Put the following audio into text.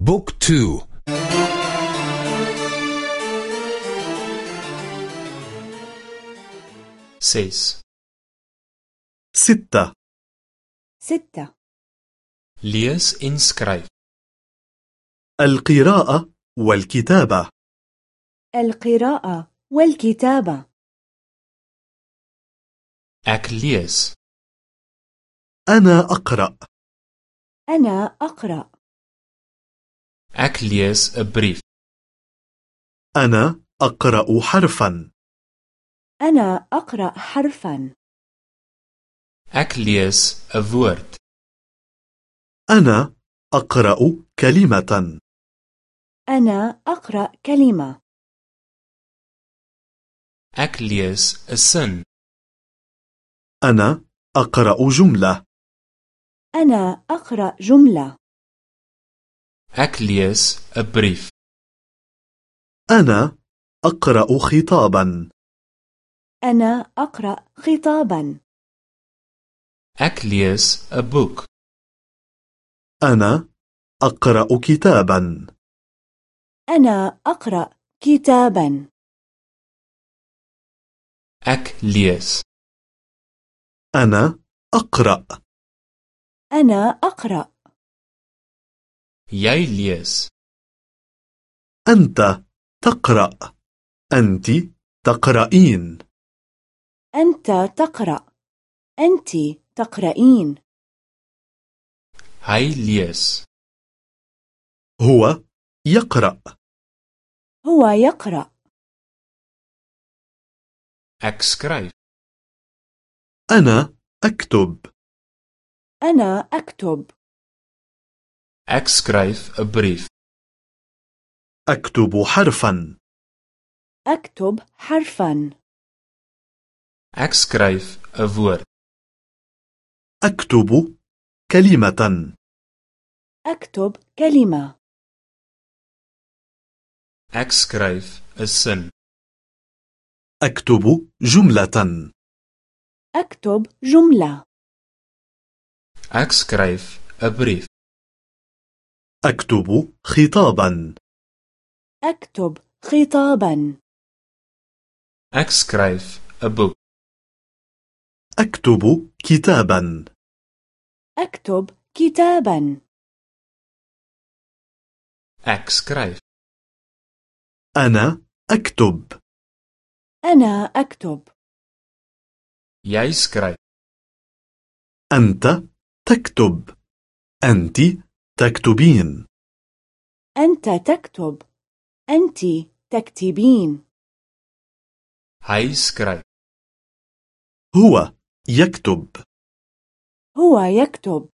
boek toe. ses. ستة. ستة. lees en skryf القراءة والكتابة. القراءة والكتابة. ek lees. أنا أقرأ. أنا أقرأ. ليس أ بريف أنا أقرأ حرفا. أنا أقرأ حرفا. ليس أ woord أنا أقرأ كلمة. أنا أقرأ كلمة. ليس أ sin أنا أقرأ جملة. أنا أقرأ جملة. اك ليس ا brief أنا أقرأ خطابا. أنا أقرأ خطابا. اك ليس ا book أنا أقرأ كتابا. أنا أقرأ كتابا. اك ليس. أنا أقرأ. أنا أقرأ jy lees أنت تقرأ. أنت تقرأين. أنت تقرأ. أنت تقرأين. hy lees هو يقرأ. هو يقرأ. ek skryf أنا أكتب. أنا أكتب. Ek skryf 'n brief أكتب حرفا أكتب حرفا ek skryf 'n woord أكتب كلمة أكتب كلمة ek skryf 'n sin أكتب جملة أكتب جملة ek skryf 'n brief أكتب خطابا. أكتب خطابا. ek skryf 'n boek أكتب كتابا. أكتب كتابا. ek skryf أنا أكتب. أنا أكتب. jy skryf أنت تكتب. أنت تكتبين. أنت تكتب. أنت تكتبين. hy skryf هو يكتب. هو يكتب.